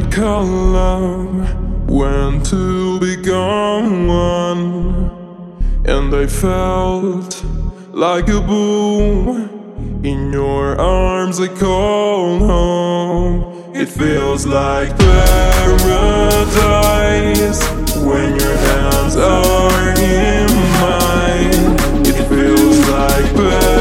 called love when to become one, and I felt like a boom in your arms. I call home. It feels like paradise when your hands are in mine. It feels like paradise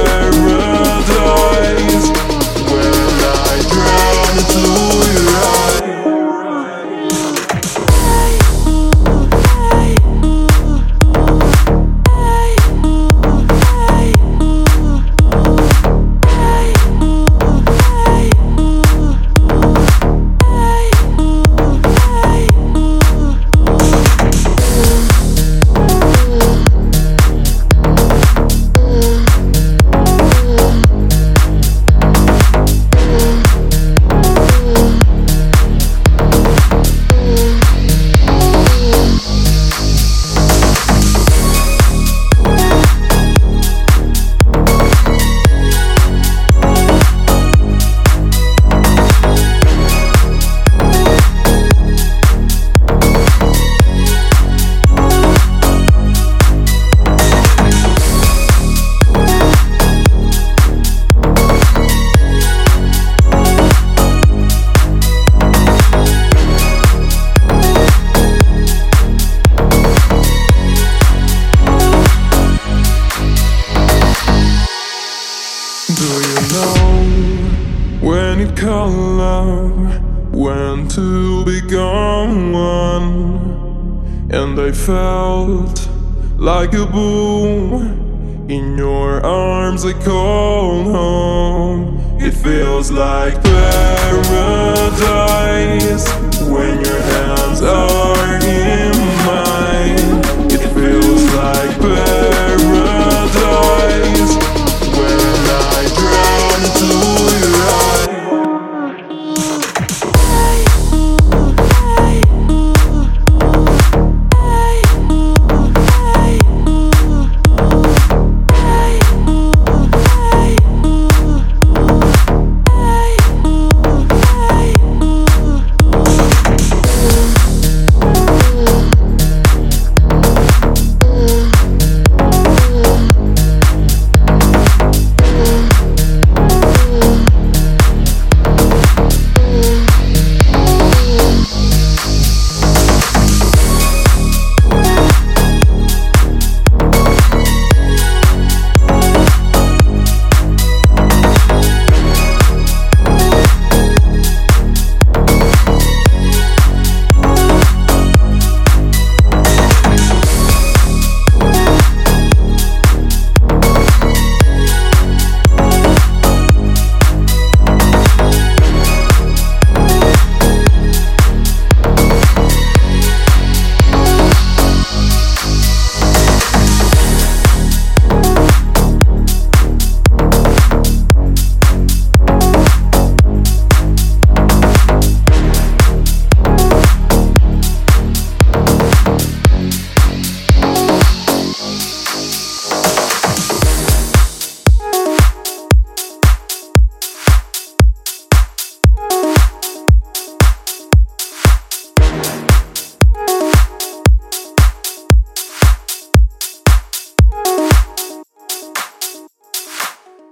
Do you know when it called love, when to become one? And I felt like a boom in your arms. I called home. It feels like paradise when your hands are